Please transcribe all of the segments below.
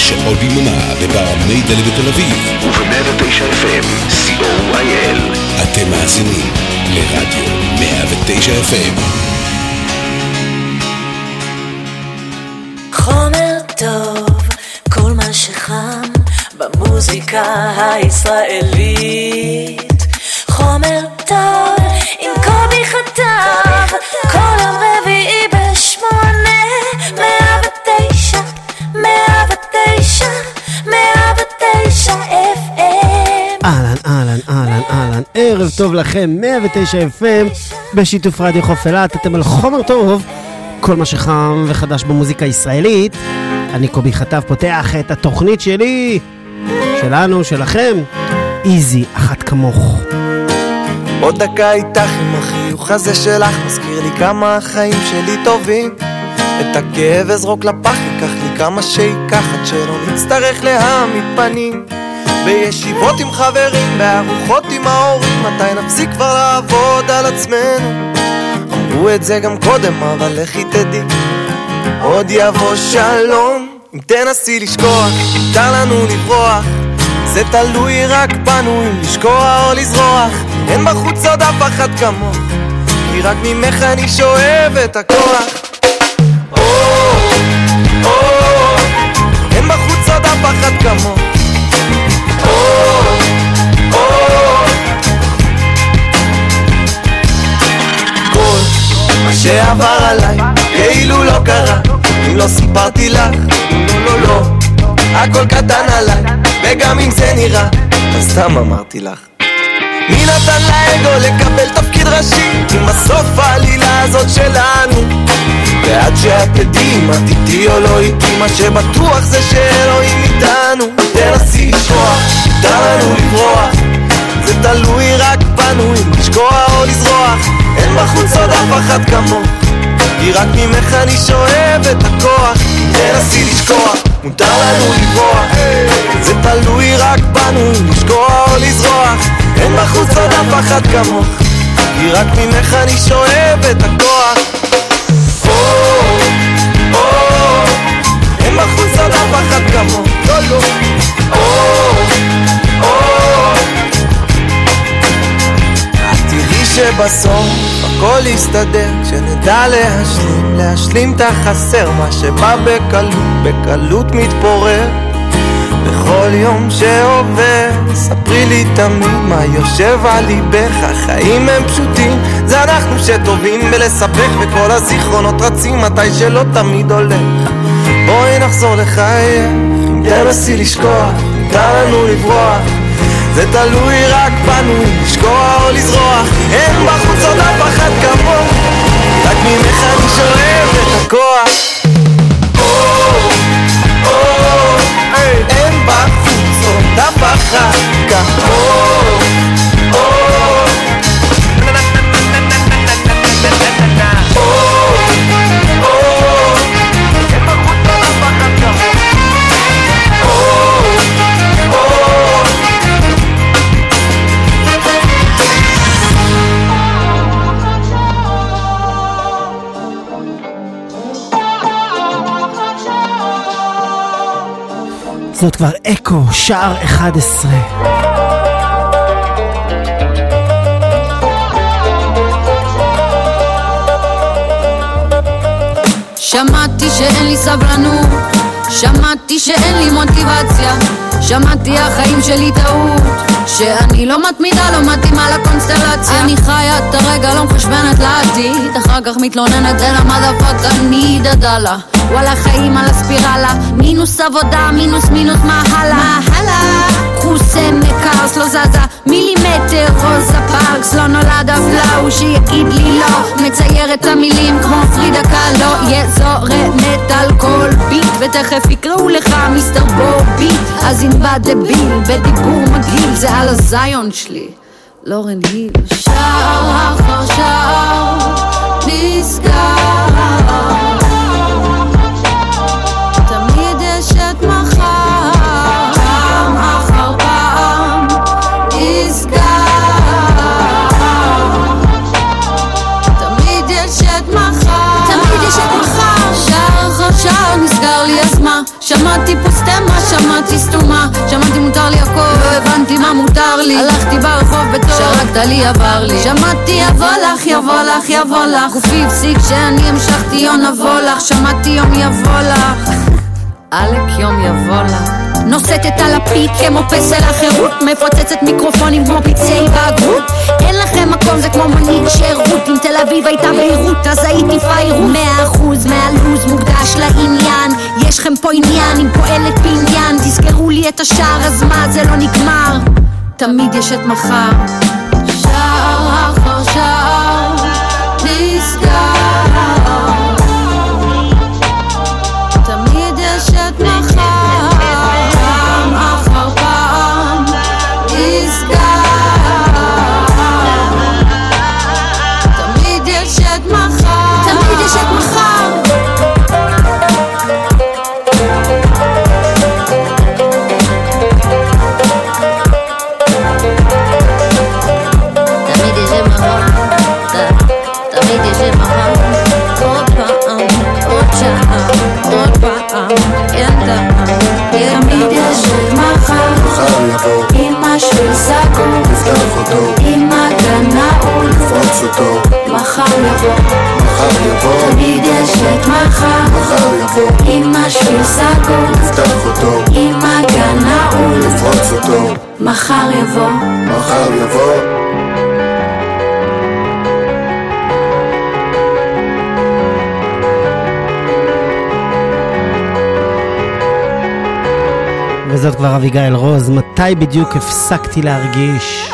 24 שעות ביממה בבר מיידלי בתל אביב וב-109 FM, co.il. אתם מאזינים לרדיו 109 FM. חומר טוב, כל מה שחם במוזיקה הישראלית. ערב טוב לכם, 109 FM, בשיתוף רדיו חוף אילת, אתם על חומר טוב, כל מה שחם וחדש במוזיקה הישראלית. אני קובי חטב פותח את התוכנית שלי, שלנו, שלכם, איזי, אחת כמוך. עוד דקה איתך עם החיוך הזה שלך מזכיר לי כמה החיים שלי טובים את הכאב אזרוק לפח ייקח לי כמה שייקח עד שלא נצטרך להעמיד פנים בישיבות עם חברים, בארוחות עם ההורים מתי נפסיק כבר לעבוד על עצמנו? אמרו את זה גם קודם אבל לכי תדעי. עוד יבוא שלום אם תנסי לשכוח, מותר לנו לברוח. זה תלוי רק בנו אם לשקוע או לזרוח. אין בחוץ עוד אף אחת כמוך כי רק ממך אני שואב את הכוח. או, או, אין בחוץ שעבר עליי כאילו לא קרה. אם לא סיפרתי לך, לא לא לא. הכל קטן עליי וגם אם זה נראה אז סתם אמרתי לך. מי נתן לאגו לקבל תפקיד ראשי? אם בסוף העלילה הזאת שלנו ועד שאת תדעי אם את איתי או לא איתי מה שבטוח זה שאלוהים איתנו. תנסי לשכוח, מותר לנו לברוח. זה תלוי רק בנו אם לשקוע או לזרוח אין בחוץ עוד אף אחת כמוך. כי רק ממך אני שואב את הכוח. תנסי לשכוח, מותר לנו לברוח. זה תלוי רק בנו לשקוע או לזרוח. אין בחוץ עוד אף אחת כמוך. כי רק ממך אני שואב את הכוח. או, או, אין בחוץ עוד אף אחת כמוך שבסוף הכל יסתדר כשנדע להשלים, להשלים את החסר מה שבא בקלות, בקלות מתפורר בכל יום שעובר, ספרי לי תמיד מה יושב על ליבך, החיים הם פשוטים, זה אנחנו שטובים בלספק וכל הזיכרונות רצים מתי שלא תמיד הולך. בואי נחזור לחייך, אם תנסי לשכוח, מותר לנו לברוח, זה תלוי רק בנו, לשקוע או לזרוח, אין בחוץ עוד אף אחת כמוך, רק ממך אני שואב את הכוח. אין בחוץ עוד אף אחת כמוך זאת כבר אקו, שער 11. שמעתי שאין לי סבלנות, שמעתי שאין לי מוטיבציה, שמעתי החיים שלי טעות, שאני לא מתמידה, לא מתאימה לקונסטלציה. אני חיה את הרגע, לא מחשבנת לעתיד, אחר כך מתלוננת אל המדפות, אני דדלה. וואלה חיים על הספירלה, מינוס עבודה, מינוס מינוס מה הלאה? מה הלאה? חוסם מקרס לא זזה. מילימטר רוזה פארקס לא נולד אף לאו שיגיד לי לא. מצייר את המילים כמו פרידה קלו יזורמת על כל ביט ותכף יקראו לך מיסטר בובי. אז ענבד דביל בדיבור מגעיל זה על הזיון שלי. לורן היל. שער אחר שער נסגר שמעתי סתומה שמעתי מותר לי הכל, לא הבנתי מה מותר לי. הלכתי ברחוב בתור, שרקת לי עבר לי. שמעתי יבוא לך, יבוא לך, יבוא לך. גופי הפסיק שאני המשכתי יום נבוא לך. שמעתי יום יבוא לך. עלק יום יבוא לך נושאת את הלפיד כמו פסל החירות מפוצצת מיקרופונים כמו פצעי בגרות. אין לכם מקום זה כמו מנהיג שירות אם תל אביב הייתה בהירות אז הייתי פיירות. מאה אחוז מהלו"ז מוקדש לעניין. יש לכם פה עניין אם פועלת בעניין. תזכרו לי את השער אז מה זה לא נגמר. תמיד יש את מחר יבוא, תמיד יש את מחר. מחר יבוא, עם משהו סגור, נפתח אותו, עם הגן נעול. נפרוץ אותו, מחר יבוא. מחר יבוא, וזאת כבר אביגיל רוז, מתי בדיוק הפסקתי להרגיש?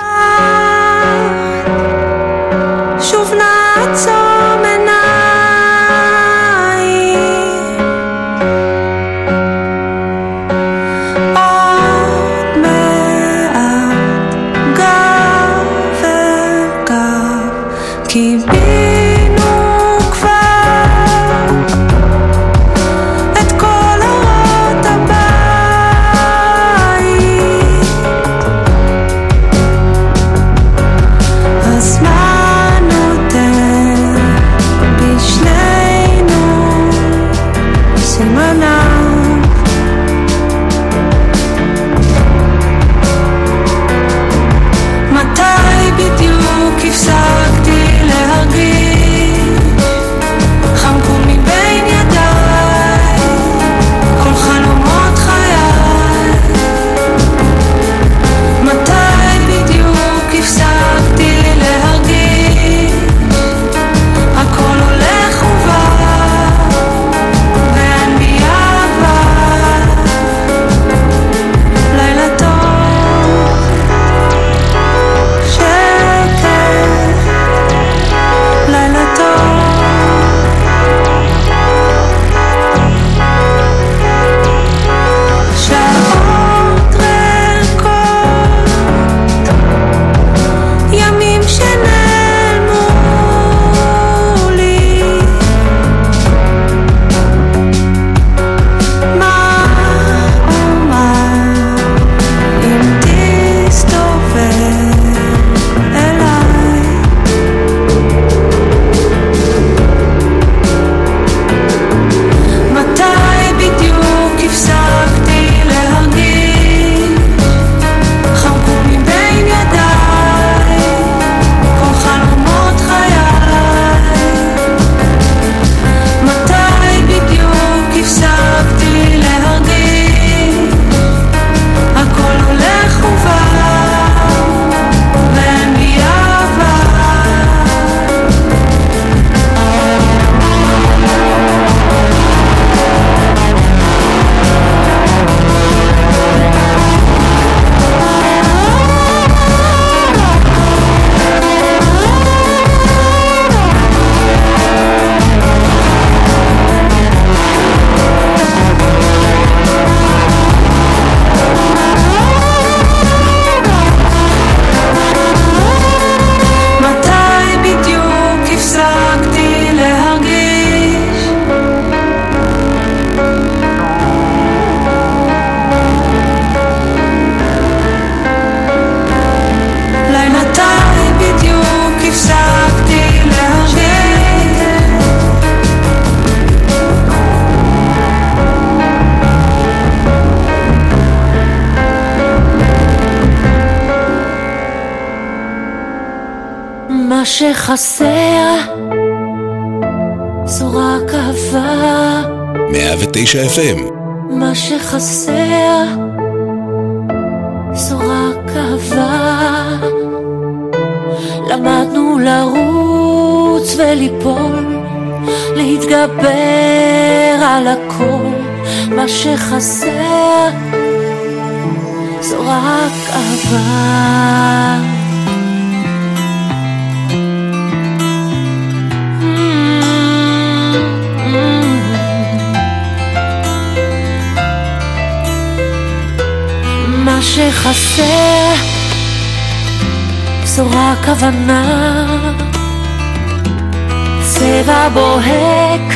צבע בוהק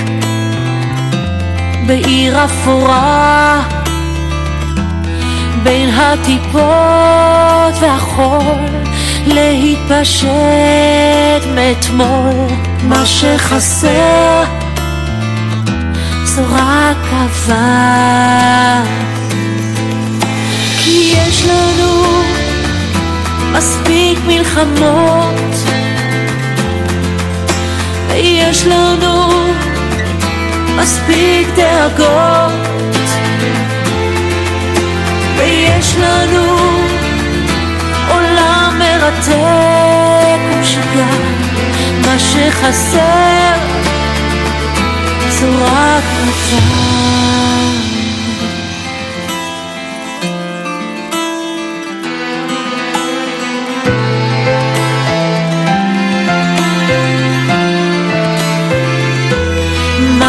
בעיר אפורה. בין הטיפות והחול להתפשט מאתמול. מה שחסר זו רק אהבה. כי יש לנו מספיק מלחמות ויש לנו מספיק דאגות. ויש לנו עולם מרתק ומשוגע מה שחסר זו רק אהבה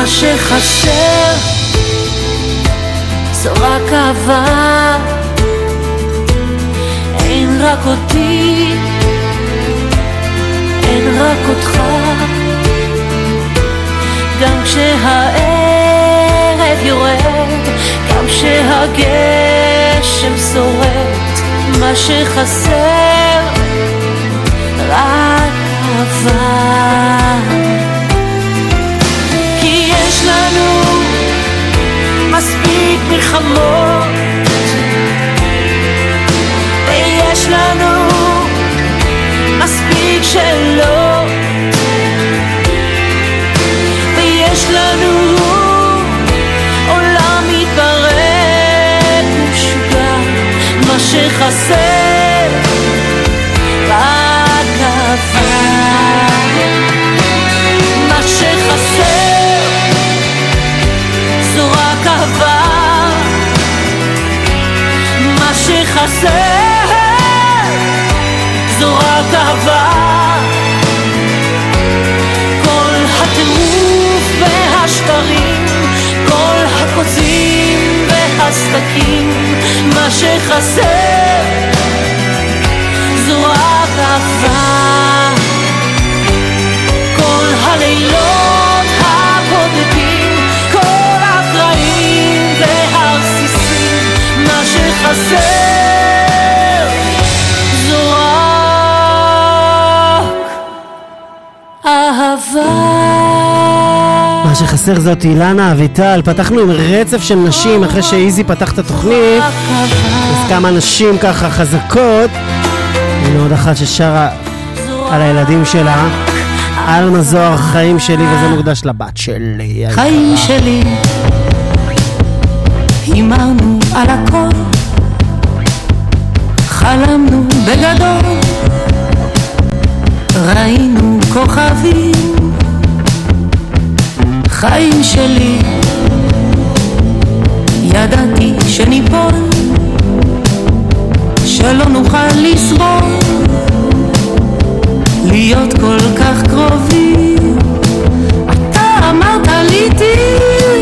שחסר זו רק אהבה. אין רק אותי אין רק אותך. גם כשהערב יורד גם כשהגשם שורט מה שחסר רק אהבה מלחמות ויש לנו מספיק שאלות ויש לנו עולם מתפרק ומשוגע מה שחסר רק אהבה מה שחסר זו רק אהבה. כל הטירוף והשקרים כל הקוצים והסדקים מה שחסר. זו רק אהבה. כל הלילות הבודדים, כל הקרעים והרסיסים, מה שחסר שחסר זאת אילנה אביטל, פתחנו עם רצף של נשים אחרי שאיזי פתח את התוכנית. אז כמה נשים ככה חזקות, הנה עוד אחת ששרה על הילדים שלה, עלמה זוהר חיים שלי, וזה מוקדש לבת שלי. חיים שלי, הימרנו על הכל, חלמנו בגדול, ראינו כוכבים, חיים שלי, ידעתי שניפול, שלא נוכל לסבול, להיות כל כך קרובים. אתה אמרת לי תראי,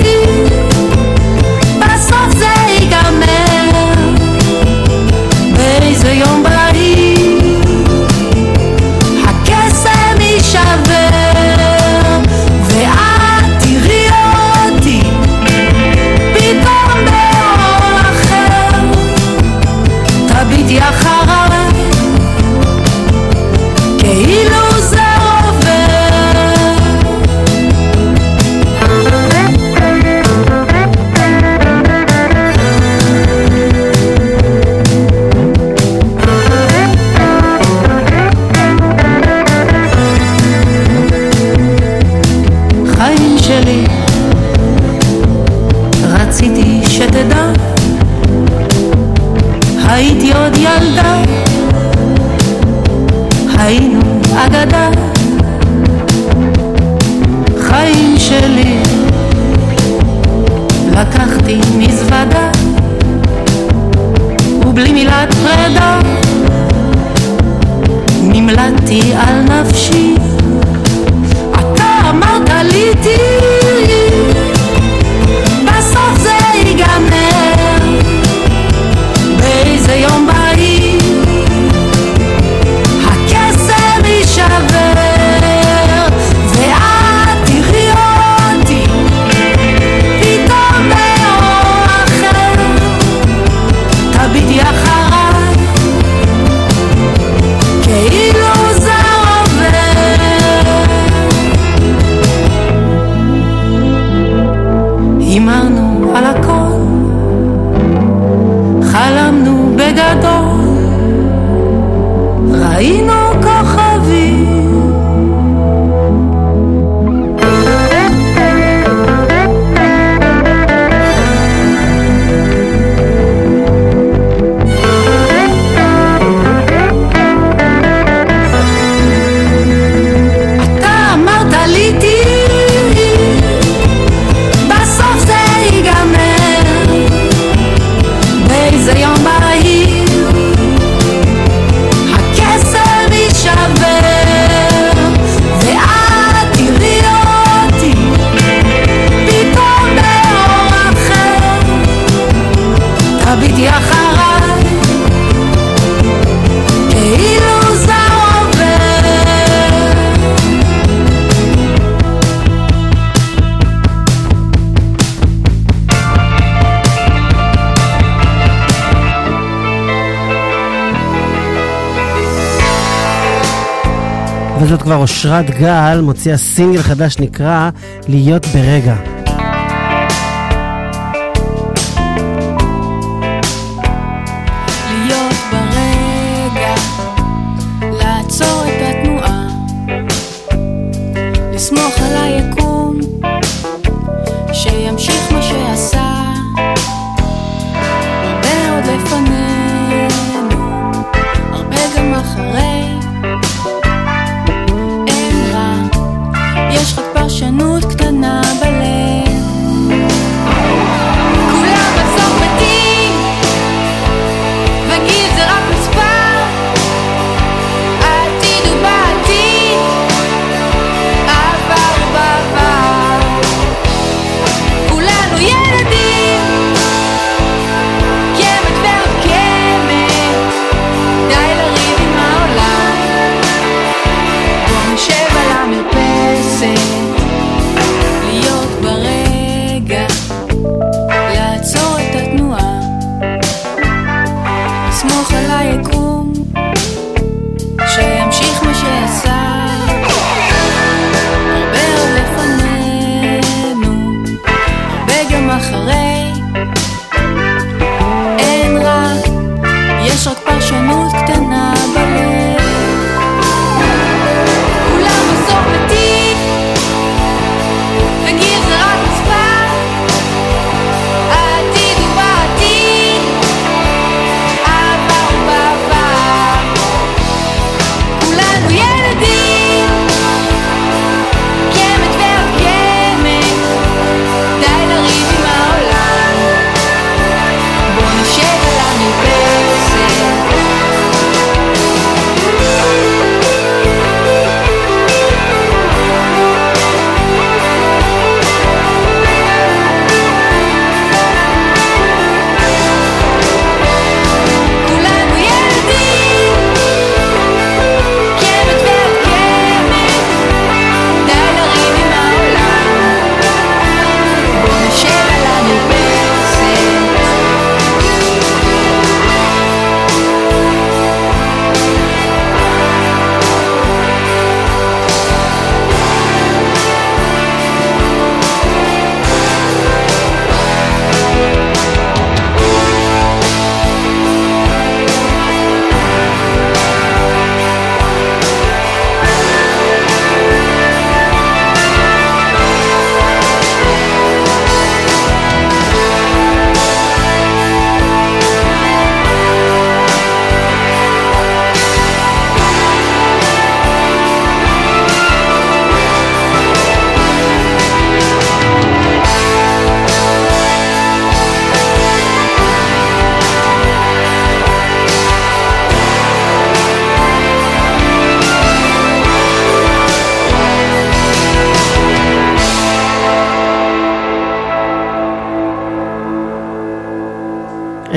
זאת כבר אושרת גל מוציאה סינגל חדש נקרא "להיות ברגע".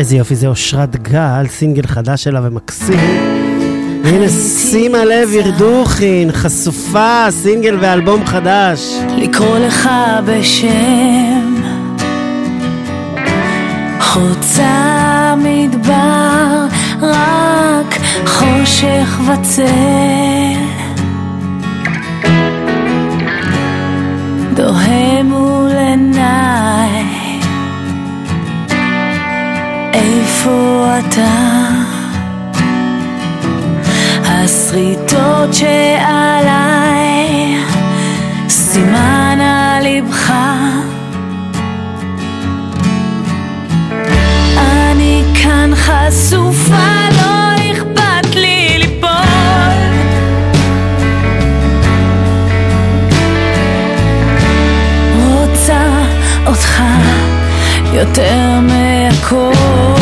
איזה יופי, זה אושרת גל, סינגל חדש שלה ומקסים. והנה שימה לב ירדוכין, חשופה, סינגל ואלבום חדש. לקרוא לך בשם חוצה מדבר, רק חושך וצל. דוהם מול עיניי, איפה אתה? השריטות שעליי, סימן על לבך. אני כאן חשופה, לא אכפת לי ליפול. רוצה אותך יותר מהכל.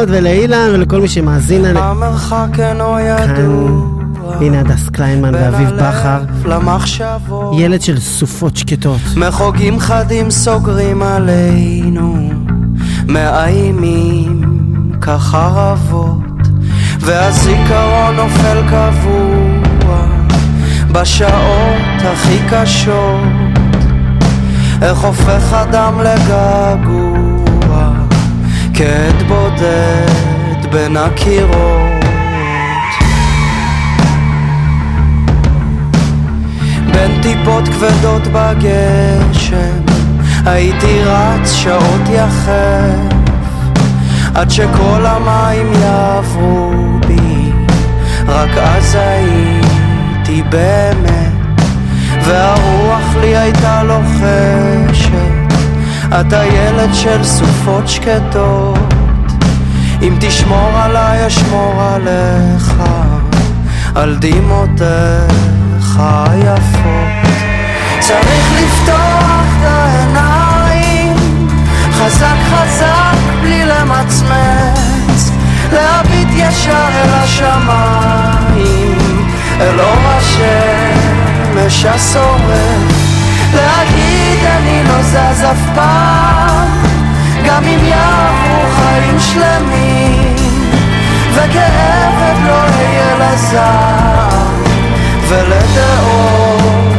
המחמאות ולאילן ולכל מי שמאזין לנו. המרחק אינו ידוע. הנה הדס קליינמן ואביב בכר, למחשבות. ילד של סופות שקטות. מחוגים חדים סוגרים עלינו. מאיימים כחרבות. והזיכרון נופל קבוע בשעות הכי קשות. איך הופך אדם לגעגוע כעד בודד בין הקירות. בין טיפות כבדות בגשם הייתי רץ שעות יחף עד שכל המים יעברו בי. רק אז הייתי באמת, והרוח לי הייתה לוחשת, אתה ילד של סופות שקטות, אם תשמור עליי אשמור עליך, על דמעותיך היפות. צריך לפתוח את העיניים, חזק חזק בלי למצמץ, להביט ישר אל השמיים, אל אור השמש השורף, להגיד אני לא זז אף פעם, גם אם יעברו חיים שלמים, וכעבד לא אהיה לזר, ולדעות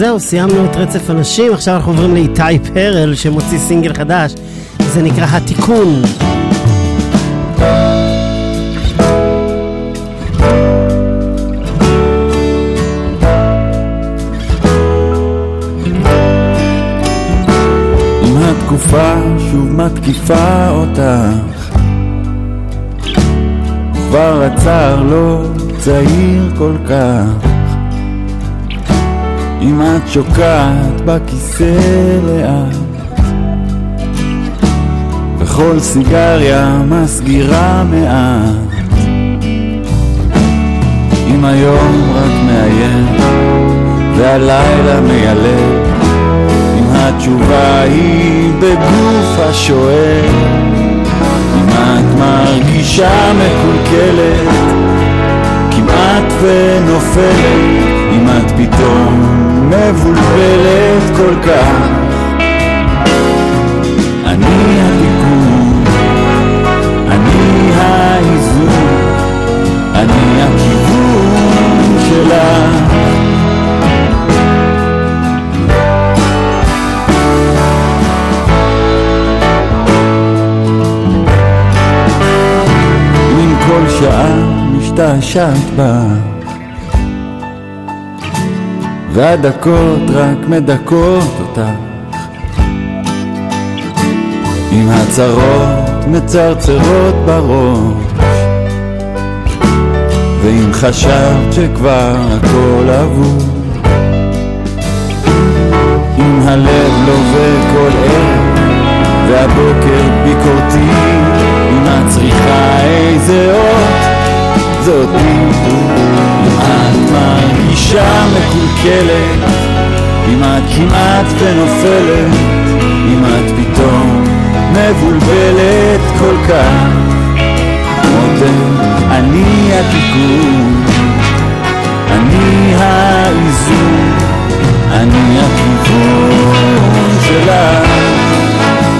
זהו, סיימנו את רצף הנשים, עכשיו אנחנו עוברים לאיתי פרל שמוציא סינגל חדש, זה נקרא התיקון. התקופה שוב מתקיפה אותך כבר הצער לא צעיר כל כך אם את שוקעת בכיסא לאט. וכל סיגריה מסגירה מעט. אם היום רק מאיים והלילה מיילד אם התשובה היא בגוף השואל. אם את מרגישה מקולקלת כמעט ונופלת אם את פתאום מבולבלת כל כך. אני התיקון, אני האיזון, אני הכיוון שלך כל שעה משתעשעת בך והדקות רק מדכאות אותך. אם הצרות מצרצרות בראש ואם חשבת שכבר הכל אבוד. אם הלב לווה כל ערב והבוקר ביקורתי אם את צריכה איזה אות אם את מרגישה מקולקלת אם את כמעט ונופלת אם את פתאום מבולבלת כל כך. מותן, אני התיקון אני האיזון אני הכיוון שלך.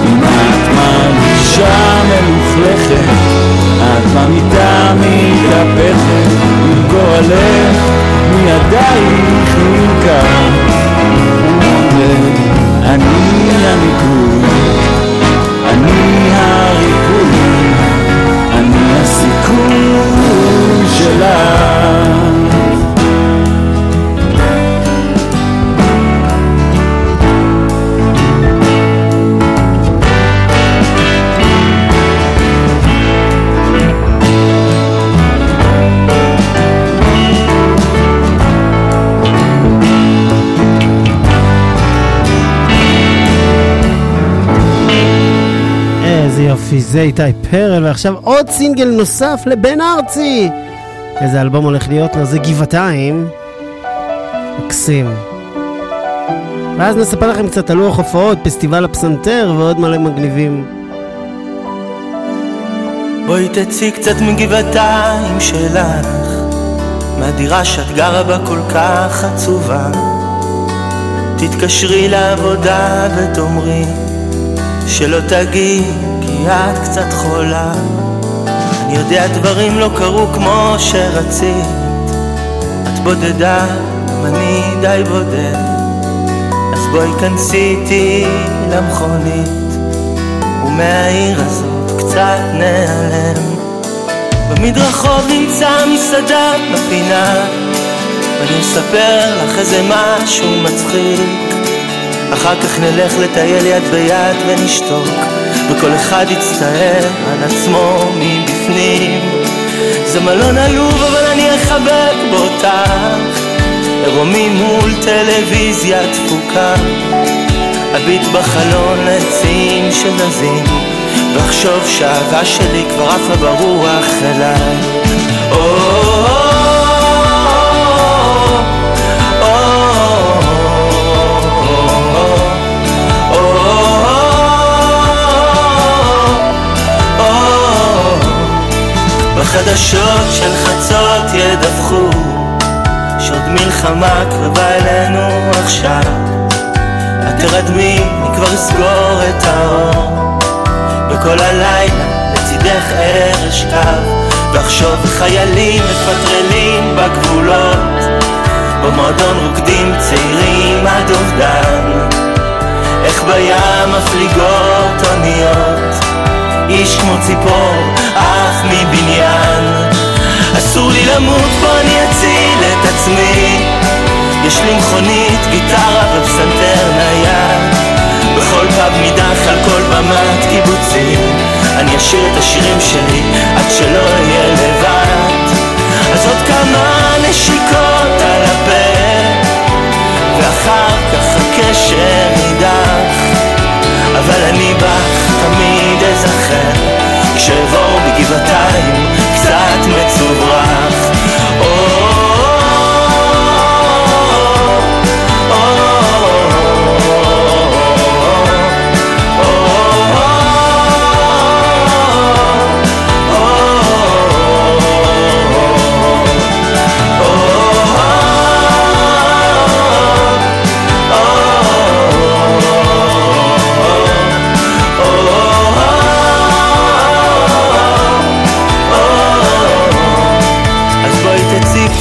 אם את מרגישה מלוכלכת את במיטה מתהפכת עם גועלך מידייך נמכר. אני הניקוי, אני הריקוי, אני הסיכוי שלך יופי, זה איתי פרל, ועכשיו עוד סינגל נוסף לבן ארצי. איזה אלבום הולך להיות לו? זה גבעתיים. מקסים. ואז נספר לכם קצת על לוח הופעות, פסטיבל הפסנתר ועוד מלא מגניבים. בואי תצאי קצת מגבעתיים שלך, מהדירה שאת גרה בה כל כך עצובה. תתקשרי לעבודה ותאמרי שלא תגיעי כי את קצת חולה. אני יודע דברים לא קרו כמו שרצית, את בודדה, גם אני די בודד. אז בואי כנסי איתי למכונית, ומהעיר הזאת קצת נעלם. במדרחוב נמצא מסעדה בפינה, ואני אספר לך איזה משהו מצחיק. אחר כך נלך לטייל יד ביד ונשתוק, וכל אחד יצטער על עצמו מבפנים. זה מלון עלוב אבל אני אחבק באותך, עירומי מול טלוויזיה תפוקה. אביט בחלון עצים שזזים, ואחשוב שהאהבה שלי כבר עפה ברוח אליי. או, בחדשות של חצות ידווחו שעוד מלחמה קרבה אלינו עכשיו. את תרדמי, אני כבר אסגור את האור. וכל הלילה לצידך אשכב ואחשוב חיילים מפטרלים בגבולות. במועדון רוקדים צעירים עד אובדן. איך בים מפליגות אוניות איש כמו ציפור עף מבניין. אסור לי למות בו אני אציל את עצמי. יש לי מכונית, גיטרה ופסנתר נייד. בכל פאב נידח על כל במת קיבוצים. אני אשאיר את השירים שלי עד שלא אהיה לבד. אז עוד כמה נשיקות על הפה ואחר כך הקשר נידח אבל אני כשאבוא בגבעתיים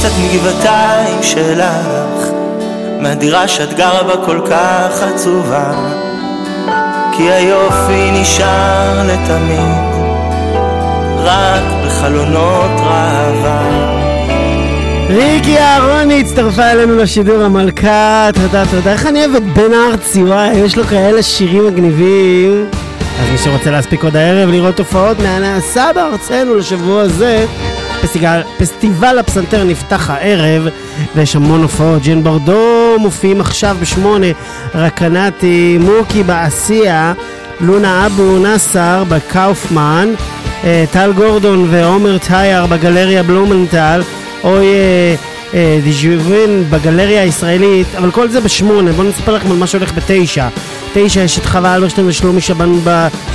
קצת מגבעתיים שלך. מהדירה שאת גרה בה כל כך עצובה. כי היופי נשאר לתמיד. רק בחלונות ראווה. ריקי אהרוני הצטרפה אלינו לשידור המלכה, תודה תודה. איך אני אוהב את בן ארצי, וואי, יש לו כאלה שירים מגניבים. אז מי שרוצה להספיק עוד הערב לראות הופעות מהנעשה בארצנו לשבוע הזה, פסטיגל, פסטיבל הפסנתר נפתח הערב, ויש המון הופעות. ג'ן ברדו מופיעים עכשיו בשמונה, רקנטי, מוקי בעשייה, לונה אבו נאסר בקאופמן, אה, טל גורדון ועומר טייר בגלריה בלומנטל, אוי אה, אה, דיז'ובין בגלריה הישראלית, אבל כל זה בשמונה, בואו נספר לכם על מה שהולך בתשע. תשע יש את חווה אלברשטיין ושלומי שבן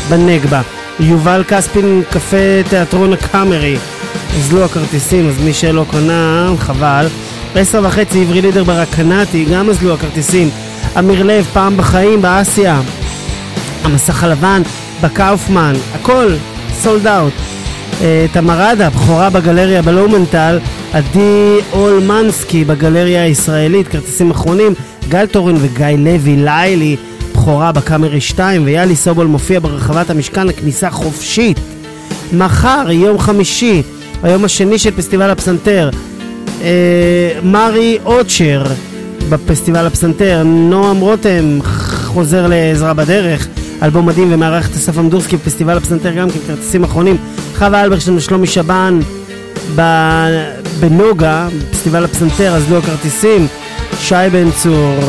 בנגבה. יובל כספין, קפה תיאטרון הקאמרי. אזלו הכרטיסים, אז מי שלא קנה, חבל. בעשר וחצי עברי לידר ברקנטי, גם אזלו הכרטיסים. אמיר לב, פעם בחיים, באסיה. המסך הלבן, בקאופמן, הכל sold out. תמרדה, בכורה בגלריה בלומנטל, עדי אולמנסקי בגלריה הישראלית, כרטיסים אחרונים, גל טורן וגיא לוי, ליילי, בכורה בקאמרי 2, ויאלי סובול מופיע ברחבת המשכן, הכניסה חופשית. מחר, יום חמישי, היום השני של פסטיבל הפסנתר, אה, מרי אוצ'ר בפסטיבל הפסנתר, נועם רותם חוזר לעזרה בדרך, אלבום מדהים ומארח את אסף אמדורסקי בפסטיבל הפסנתר גם כן, כרטיסים אחרונים, חווה אלברשטיין ושלומי שבן בנוגה, בפסטיבל הפסנתר, אז לא הכרטיסים, שי בן צור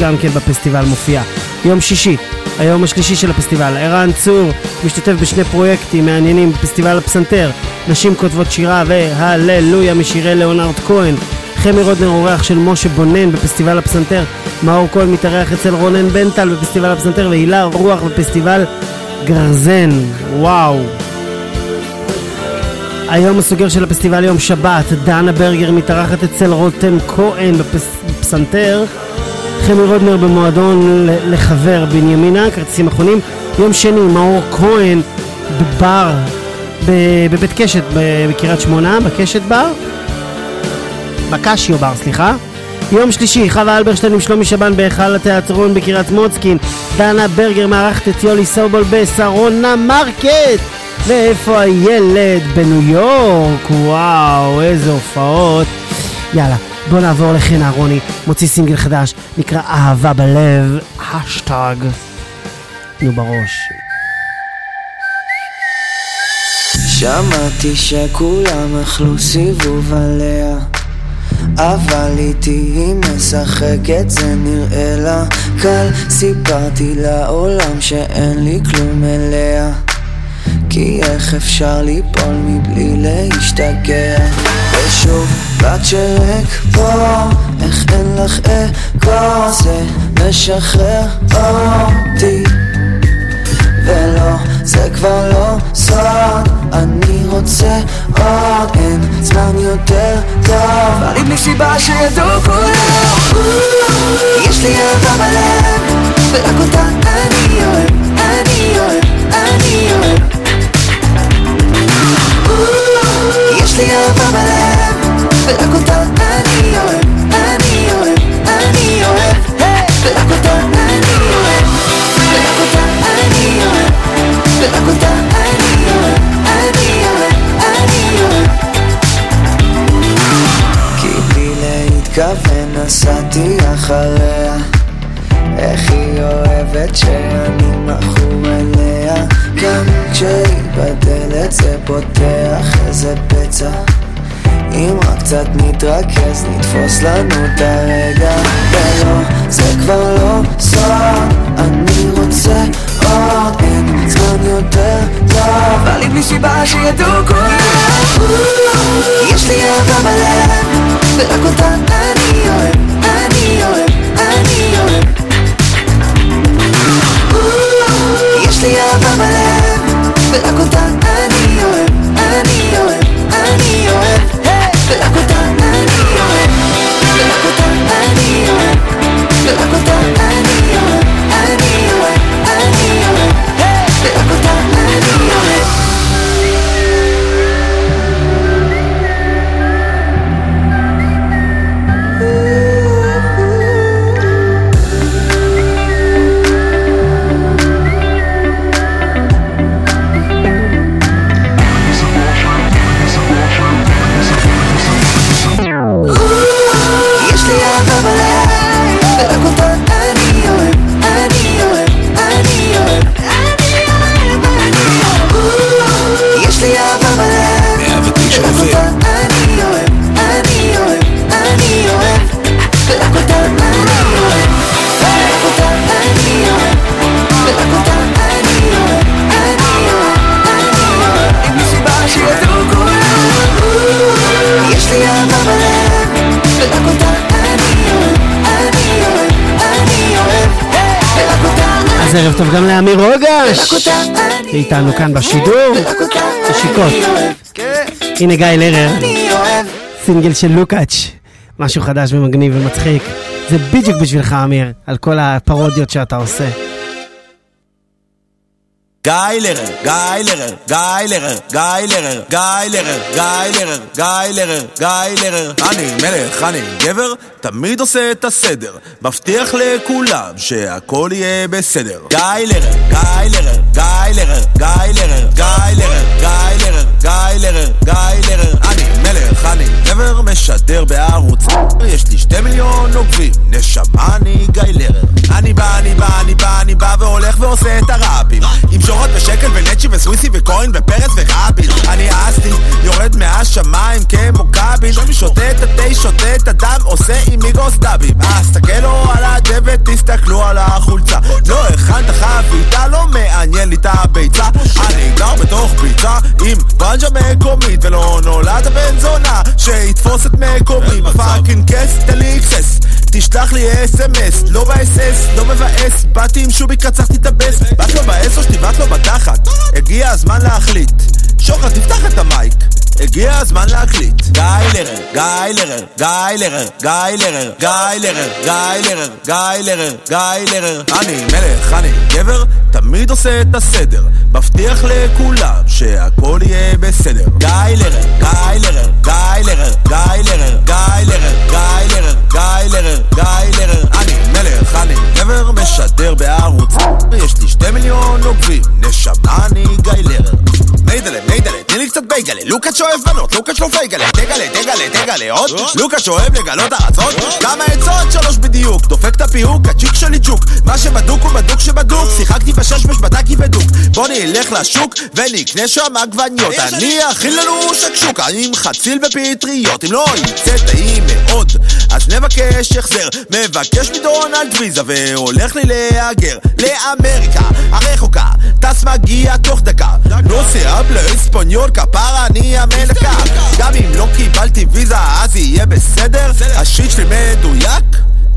גם כן בפסטיבל מופיע. יום שישי, היום השלישי של הפסטיבל. ערן צור משתתף בשני פרויקטים מעניינים בפסטיבל הפסנתר. נשים כותבות שירה והללויה משירי ליאונרד כהן. חמי רודנר אורח של משה בונן בפסטיבל הפסנתר. מאור כהן מתארח אצל רונן בנטל בפסטיבל הפסנתר והילה רוח בפסטיבל גרזן. וואו. היום הסוגר של הפסטיבל יום שבת, דנה ברגר מתארחת אצל רותם כהן בפסנתר, חמי רודנר במועדון לחבר בנימינה, כרטיסים אחרונים, יום שני מאור כהן בבר, בבית קשת בקריית שמונה, בקשת בר, בקשיו בר, סליחה. יום שלישי, חווה אלברשטיין עם שלומי שבן בהיכל התיאטרון בקריית מוצקין. דנה ברגר מארחת את יולי סובול בשרונה מרקט. ואיפה הילד? בניו יורק. וואו, איזה הופעות. יאללה, בוא נעבור לחן אהרוני. מוציא סינגל חדש, נקרא אהבה בלב, השטג. נו בראש. שמעתי שכולם אכלו סיבוב עליה אבל איתי היא משחקת זה נראה לה קל. סיפרתי לעולם שאין לי כלום אליה כי איך אפשר ליפול מבלי להשתגע? ושוב בת שרק פה איך אין לך אקו? זה משחרר אותי ולא, זה כבר לא סוד. אני רוצה עוד, אין זמן יותר טוב. אני בלי סיבה שידעו כולם יש לי אהבה בלב ורק אותה אני אוהב, אני אוהב, אני אוהב. יש לי אהבה בלב ורק אותה אני ורק אותה אני אוהב, אני אוהב, אני אוהב כי בלי להתכוון נסעתי אחריה. איך היא אוהבת שאני מכור אליה. גם כשהיא בדלת זה פותח איזה פצע. אם רק נתרכז נתפוס לנו את הרגע. ולא, זה כבר לא סוד בלי סיבה שידעו כולם יש לי אהבה אז ערב טוב גם לאמיר רוגש! איתנו כאן בשידור. נשיקות. הנה גיא לרר, סינגל של לוקאץ', משהו חדש ומגניב ומצחיק. זה בדיוק בשבילך, אמיר, על כל הפרודיות שאתה עושה. גיא לרר, גיא לרר, גיא לרר, גיא לרר. אני מלך, אני גבר, תמיד עושה את הסדר. מבטיח לכולם שהכל יהיה בסדר. גיא לרר, גיא לרר, גיא לרר, גיא לרר, גיא לרר, גיא לרר, גיא לרר, גיא לרר. אני מלך, אני גבר, משדר בערוץ. יש לי שתי מיליון עוקבים, נשמה אני גיא לרר. אני בא, אני בא, אני בא, אני בא והולך ועושה את הראפים. שורות ושקל ונצ'י וסוויסי וכהן ופרס ורבין. אני אסתי, יורד מהשמיים כמו. רבין שותה את התה, שותה את הדם, עושה עם מיגוס דאבים אז תסתכל לו על הדבק, תסתכלו על החולצה. לא הכנת חביתה, לא מעניין לי את הביצה. אני גר בתוך ביצה עם בנג'ה מקומית ולא נולד הבן זונה שיתפוס את מקומי. בפאקינג קס, תן לי אקסס. תשלח לי אס.אם.אס, לא באס.אס, לא מבאס. באתי עם שוביק, רצחתי את הבס באת לו באס או שתיבט בתחת הגיע הזמן להחליט שוחד, תפתח את המייק הגיע הזמן להקליט גיא לרר, גיא לרר, גיא לרר, גיא לרר, גיא לרר, גיא לרר, גיא לרר, גיא לרר אני מלך, אני גבר, תמיד עושה את הסדר מבטיח לכולם שהכל יהיה בסדר גיא לרר, גיא לרר, גיא לרר, גיא לרר, גיא לרר, גיא לרר, גיא לרר, גיא לרר אני מלך, אני גבר, משדר בערוץ יש לי שתי מיליון עוקבים, נשמה אני גיא לרר מיידלה, מיידלה, תני לי קצת בייגלה לוקאץ' אוהב בנות, לוקאץ' לא פייגלה. תגלה, תגלה, תגלה עוד. לוקאץ' אוהב לגלות ארצות כמה עצות? שלוש בדיוק. דופק את הפיהוק, הצ'יק שלי ג'וק. מה שבדוק הוא בדוק שבדוק. שיחקתי בשש בשבדקי בדוק. בוא נלך לשוק ונקנה שם עגבניות. אני אכין לנו שקשוקה עם חציל ופטריות אם לא יצא טעים מאוד. אז נבקש החזר. מבקש מדונלד ויזה והולך לי להגר לאמריקה הרחוקה. טס מגיע תוך דקה. נוסע בלאספניול כפרה אני המלכה גם אם לא קיבלתי ויזה אז יהיה בסדר. השיט שלי מדויק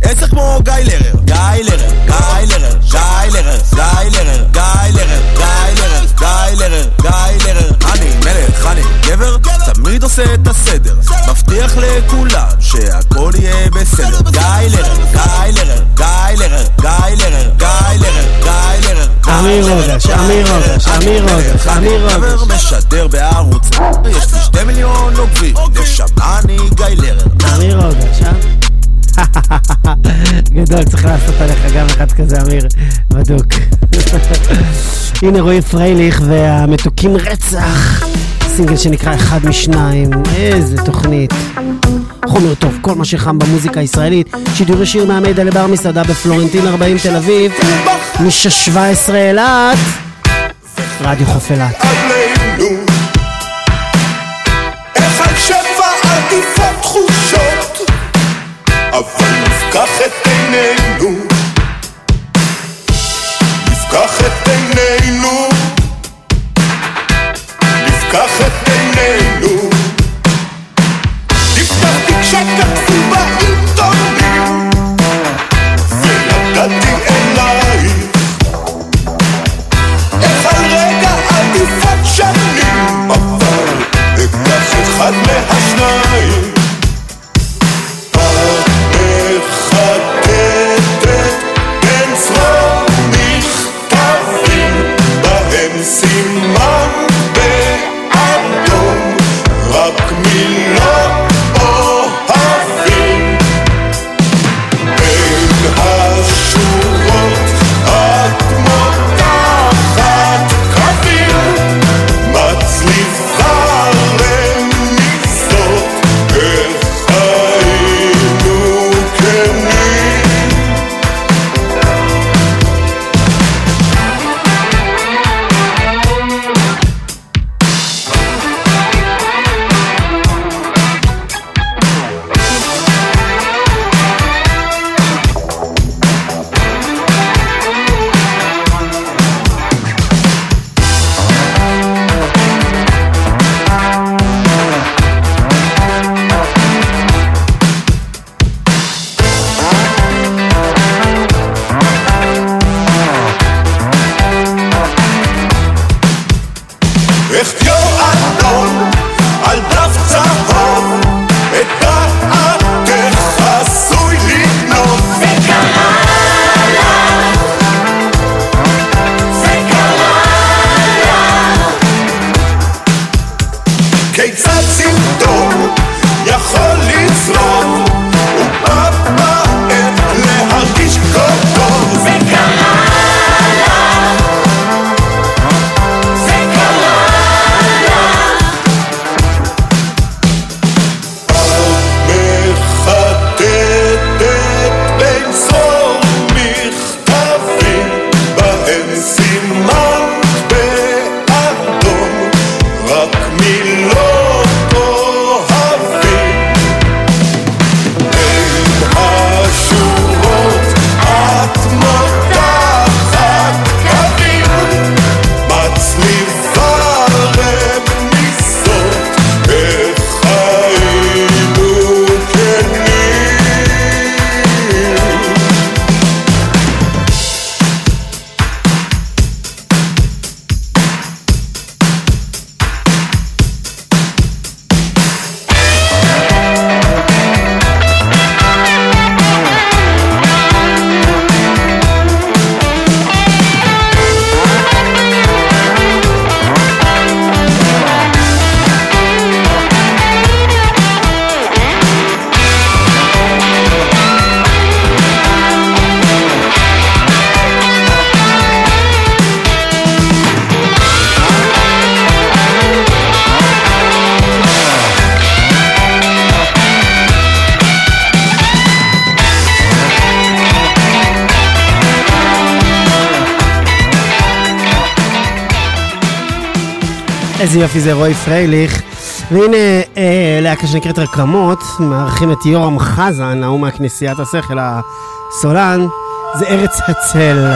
עשר כמו גיא לרר גיא לרר, גיא לרר, גיא לרר, גיא לרר, גיא לרר, גיא לרר, גיא לרר, גיא לרר אני מלך, אני גבר, תמיד עושה את הסדר מבטיח לכולם שהכל יהיה בסדר גיא לרר, גיא לרר, גיא לרר, גיא לרר, גיא לרר, גיא לרר אמיר רוגש, אמיר רוגש, אמיר רוגש, אמיר רוגש. משדר בערוץ יש לי שתי מיליון עוקבים נשמה אני גיא לרר אמיר רוגש, אה? גדול, צריך לעשות עליך גם אחד כזה, אמיר. בדוק. הנה רועי פרייליך והמתוקים רצח. סינגל שנקרא אחד משניים. איזה תוכנית. חומר טוב, כל מה שחם במוזיקה הישראלית. שידור ישיר מהמידע לבר מסעדה בפלורנטין 40 תל אביב. משש 17 אילת. רדיו חוף אילת. איך על שבע תחושות אבל נפקח את עינינו. נפקח את עינינו. נפקח את עינינו. נפתחתי כשכתבו בעיתונים. ונתתי אלייך איך על רגע עדיפות שנים אבל אקח אחד מהשניים איזה יופי זה רועי פרייליך. והנה אה, להקה שנקראת רקמות, מארחים את יורם חזן, ההוא מהכנסיית השכל, הסולן, זה ארץ הצל.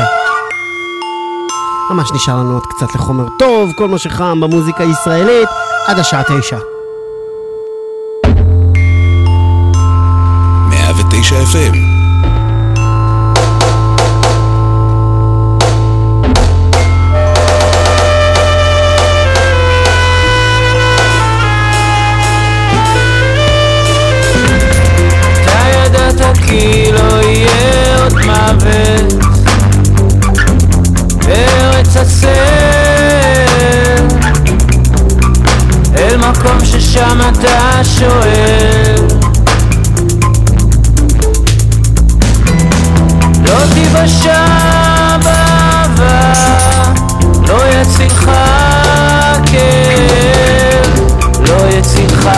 ממש נשאר לנו עוד קצת לחומר טוב, כל מה שחם במוזיקה הישראלית, עד השעה תשע. שואל. לא תיוושע באהבה לא יצילך כאב לא יצילך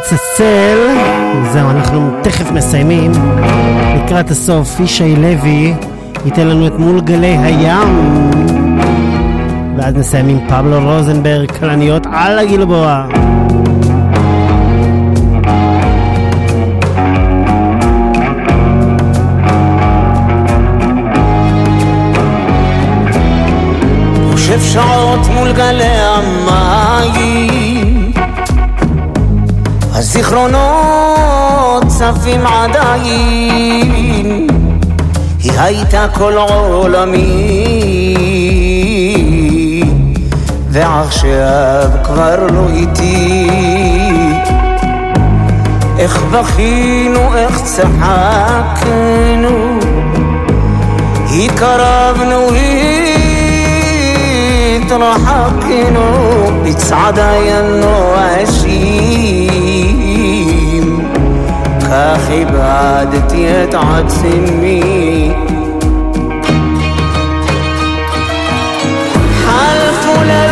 ארץ הצל. זהו, אנחנו תכף מסיימים. לקראת הסוף, ישי לוי ייתן לנו את מול גלי הים. ואז נסיים עם פבלו רוזנברג, כלניות על הגלבוע. חושב שעות מול גלי המים הזיכרונות צפים עדיין, היא הייתה כל עולמי, ועכשיו כבר לא איתי. איך בכינו, איך צחקנו, התקרבנו, ترحب قلوب بتسعد عيالنا وهشيم خاخي بعدت يتعد سمي حلف ولا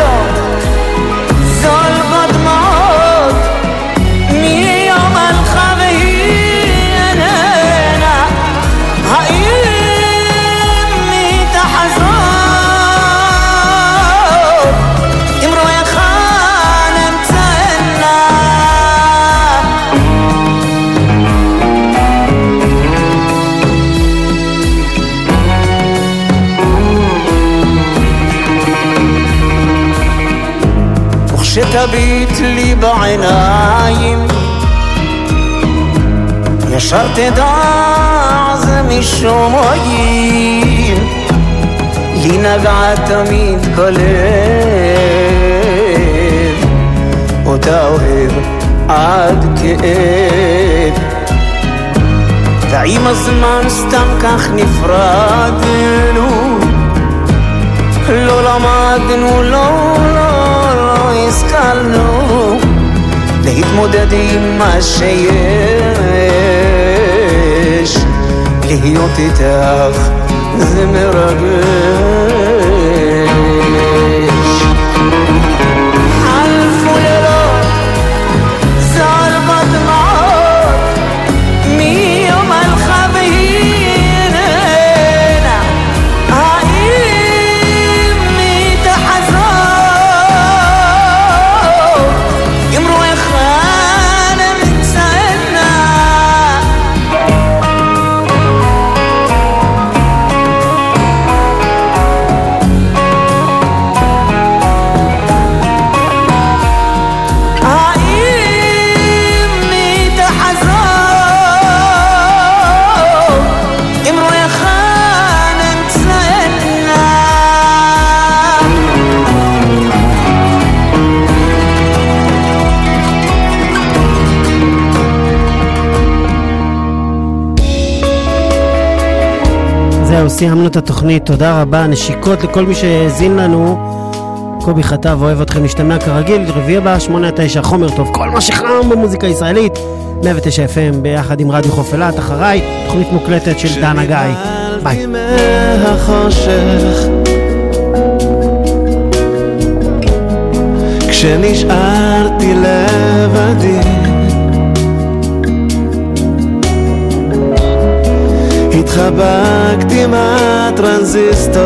וכשתביט לי בעיניים. ישר תדע זה משומעים לי נגע תמיד בלב אותה אוהב עד כאב. ועם הזמן סתם כך נפרדנו. לא למדנו, לא, לא, לא השכלנו להתמודד עם מה שיש להיות איתך זה מרגש סיימנו את התוכנית, תודה רבה, נשיקות לכל מי שהאזין לנו. קובי חטב אוהב אתכם, משתמע כרגיל, רביעי הבא, שמונה עד תשע, חומר טוב, כל מה שחם במוזיקה הישראלית, 109 FM ביחד עם רדיו חוף אילת, אחריי, תוכנית מוקלטת של דנה גיא. ביי. כשנשארתי לבדי התחבקתי עם הטרנזיסטור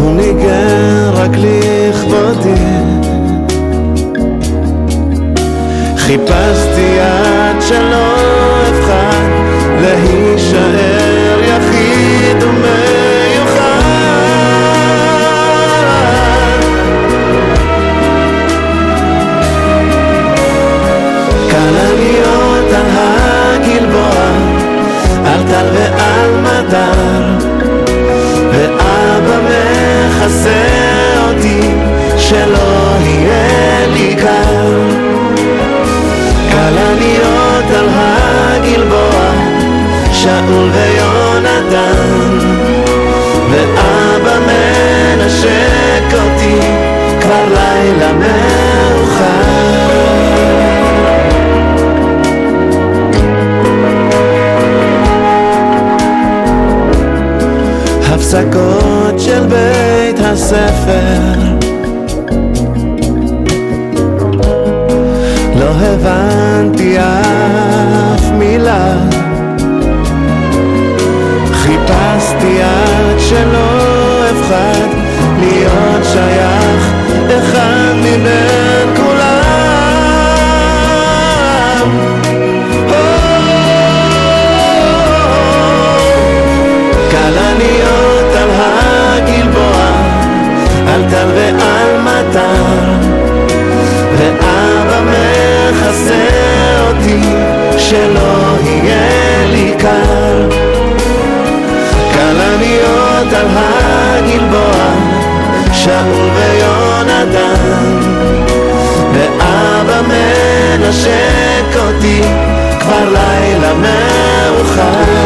הוא ניגן רק לכבודי. חיפשתי עד שלא אבחן להישאר יחיד ומיוחד מדר, ואבא מכסה אותי שלא יהיה לי קר. כלניות על הגלבוע, שאול ויונתן, ואבא מנשק אותי כבר לילה מאוחר. הפסקות של בית הספר. לא הבנתי אף מילה. חיפשתי עד שלא אבחד להיות שייך אחד מבין אותי שלא יהיה לי קל. כלניות על הגלבוע שאול ויונתן ואבא מנשק אותי כבר לילה מאוחר.